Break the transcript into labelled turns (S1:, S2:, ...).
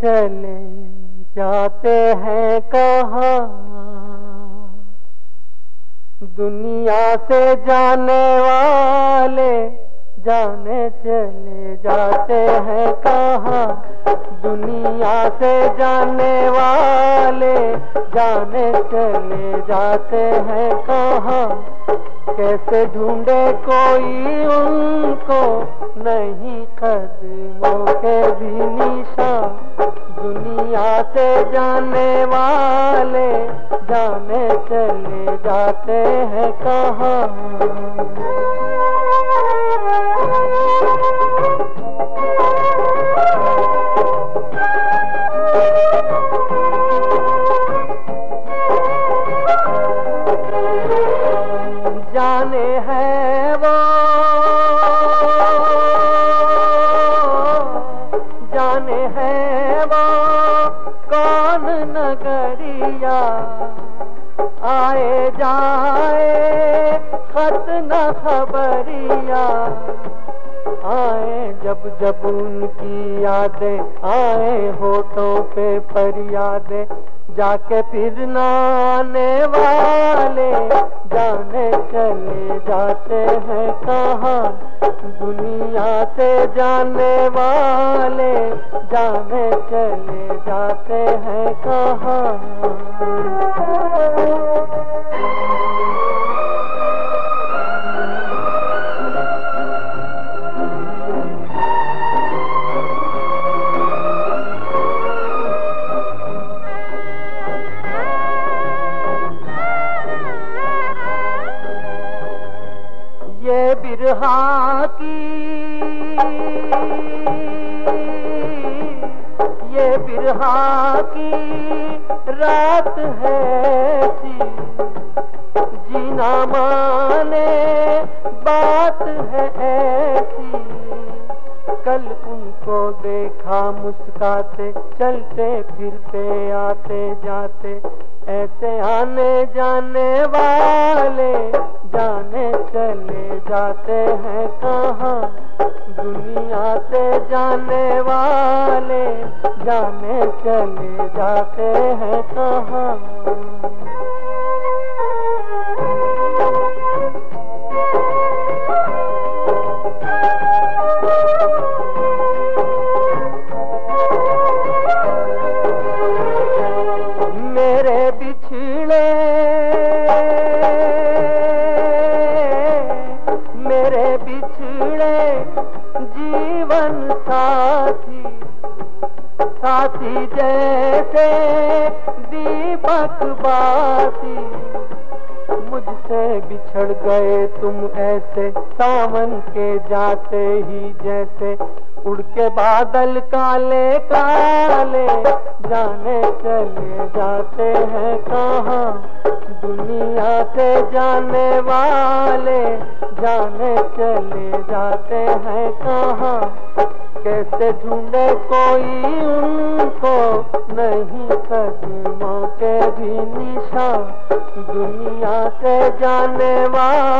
S1: चले जाते हैं कहा? दुनिया से जाने वाले जाने चले जाते हैं कहा? दुनिया से जाने वाले जाने चले जाते हैं कहा? कैसे ढूंढे कोई उनको? नहीं कदमों के भी निशान। जाने हैं वो कौन नगरिया? आए जाए खत न खबरिया। आए जब जब उनकी यादें, आए होठों पे फरियादें, जाके फिर नाने वाले जाने हैं कहा दुनिया से जाने वाले जाने चले जाते हैं कहाँ। ये बिरहा की रात है जीना माने बात है ऐसी। कल उनको देखा मुस्काते, चलते फिरते, आते जाते। ऐसे आने जाने वाले, जाने चले जाते हैं। चले जाते हैं कहाँ? मेरे बिछड़े मेरे बिछड़े जीवन साथी। साथी जैसे दीपक बाती। मुझसे बिछड़ गए तुम ऐसे, सावन के जाते ही जैसे। उड़ के बादल काले काले, जाने चले जाते हैं कहाँ? दुनिया से जाने वाले जाने चले जाते हैं कहाँ? कैसे ढूंढे कोई उनको? नहीं कदमों के भी निशान। दुनिया से जाने वाले